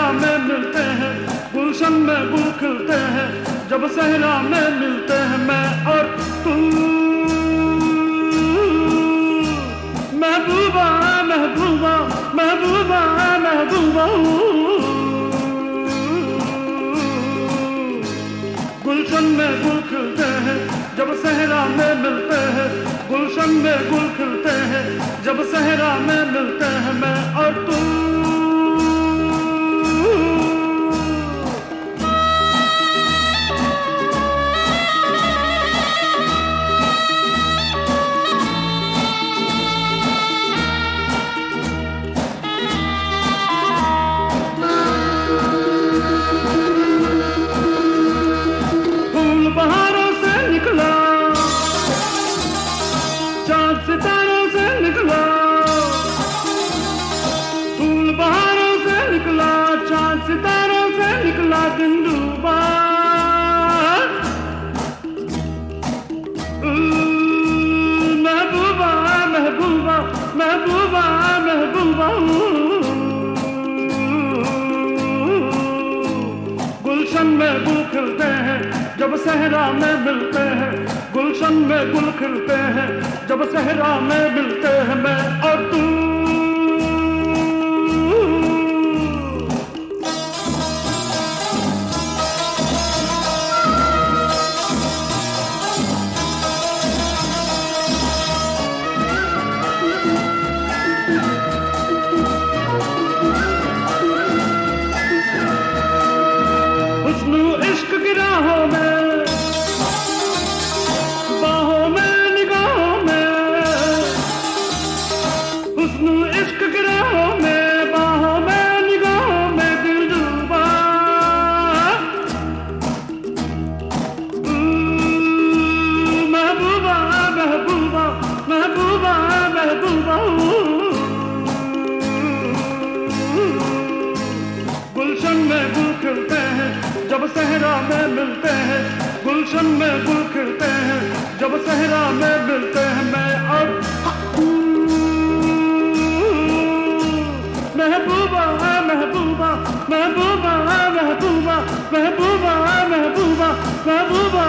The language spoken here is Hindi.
सहरा में मिलते हैं, गुलशन में गुल खिलते हैं, जब सहरा में मिलते हैं मैं और तू। महबूबा महबूबा महबूबा महबूबा। गुलशन में गुल खिलते हैं, जब सहरा में मिलते हैं, गुलशन में गुल खिलते हैं, जब सहरा महबूबा महबूबा, गुलशन में गुल खिलते हैं, जब सहरा में मिलते हैं, गुलशन में गुल खिलते हैं, जब सहरा में मिलते हैं, मैं और तू। जब सहरा में मिलते हैं, गुलशन में गुल खिलते हैं, जब सहरा में मिलते हैं, मैं अब महबूबा महबूबा महबूबा महबूबा महबूबा महबूबा महबूबा